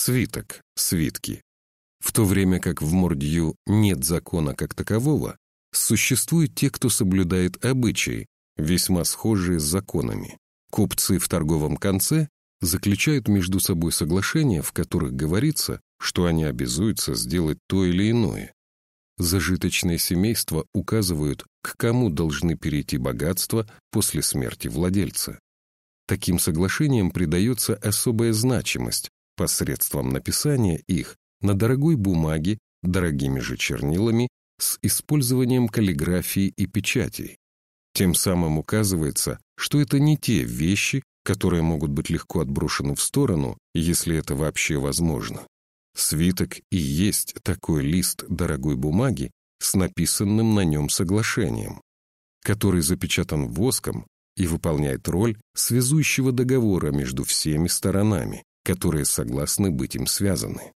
свиток, свитки. В то время как в Мордью нет закона как такового, существуют те, кто соблюдает обычаи, весьма схожие с законами. Купцы в торговом конце заключают между собой соглашения, в которых говорится, что они обязуются сделать то или иное. Зажиточные семейства указывают, к кому должны перейти богатства после смерти владельца. Таким соглашениям придается особая значимость посредством написания их на дорогой бумаге, дорогими же чернилами, с использованием каллиграфии и печатей. Тем самым указывается, что это не те вещи, которые могут быть легко отброшены в сторону, если это вообще возможно. Свиток и есть такой лист дорогой бумаги с написанным на нем соглашением, который запечатан воском и выполняет роль связующего договора между всеми сторонами, которые согласны быть им связаны.